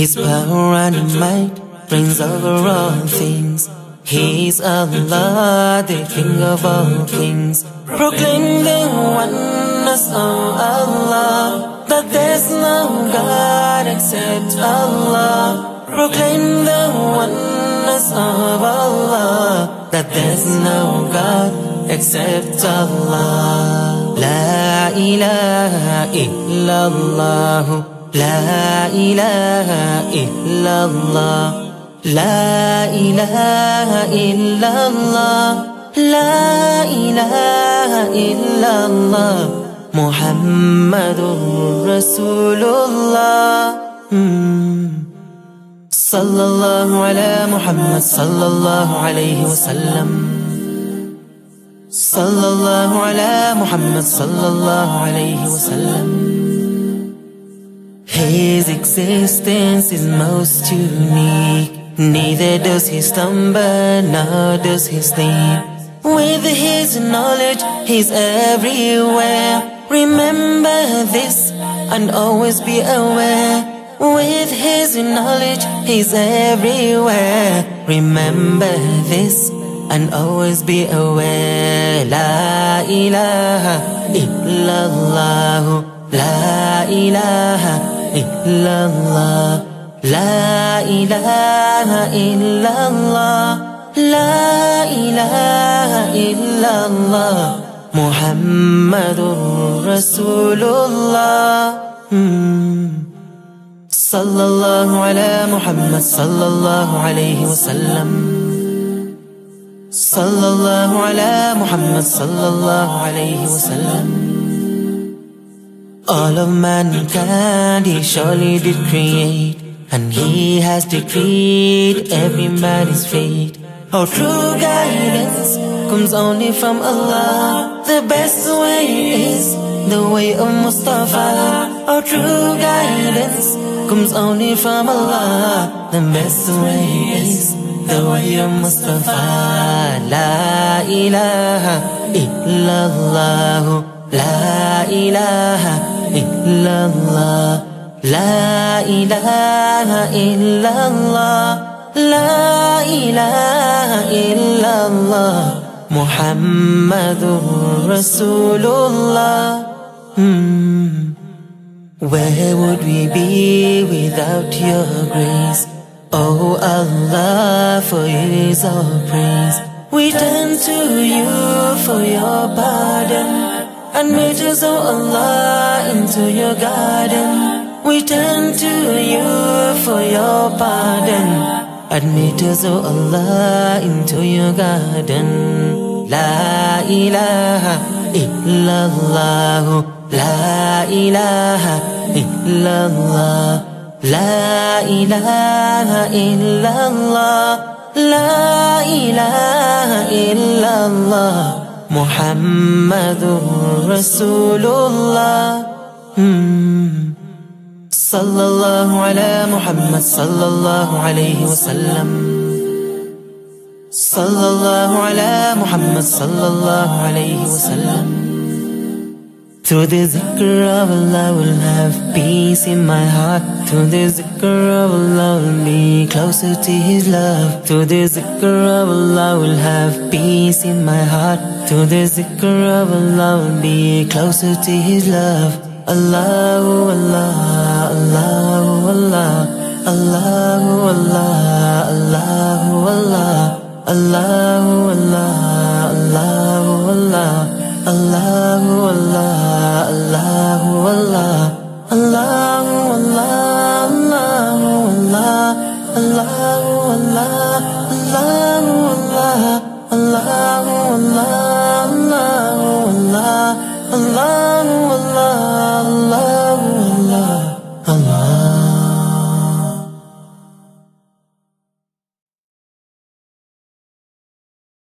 His power and might reigns over all things. He is Allah, the King of all kings. Proclaim the oneness of Allah, that there's no God except Allah. Proclaim the oneness of Allah, that there's no God except Allah. La ilaha illallah. لا إله إلا الله. لا إله إلا الله. لا إله إلا الله. محمد رسول الله صلى الله على محمد صلى الله عليه وسلم. صلى الله على محمد صلى الله عليه وسلم. His existence is most unique. Neither does he stumble, nor does he sleep. With his knowledge, he's everywhere. Remember this and always be aware. With his knowledge, he's everywhere. Remember this and always be aware. La ilaha illallah. La ilaha إلا الله لا إله إلا الله لا إله إلا الله محمد رسول الله صلى الله على محمد. صلى الله عليه وسلم. صلى الله على محمد. صلى الله عليه وسلم. All of mankind he surely did create And he has decreed every man's fate. Our true guidance comes only from Allah. The best way is the way of Mustafa. Our true guidance comes only from Allah. The best way is the way of Mustafa. La ilaha illallah La ilaha إلا الله لا إله إلا الله لا إله إلا الله محمد رسول الله Where would we be without your grace? Oh Allah, for you is all praise. We turn to you for your pardon. Admit us, oh Allah, into your garden. We turn to you for your pardon. Admit us, oh Allah, into your garden. La ilaha illallah. La ilaha illallah. La ilaha illallah. La ilaha illallah. محمد رسول الله. صلى الله على محمد صلى الله عليه وسلم. صلى الله على محمد صلى الله عليه وسلم. To the zikr of Allah will have peace in my heart. To the zikr of Allah will be closer to His love. To the zikr of Allah will have peace in my heart. To the zikr of Allah will be closer to His love. Allahu Allah, Allahu Allah Allahu Allah, Allahu Allah Allahu Allah, Allahu Allah Allahu Allah.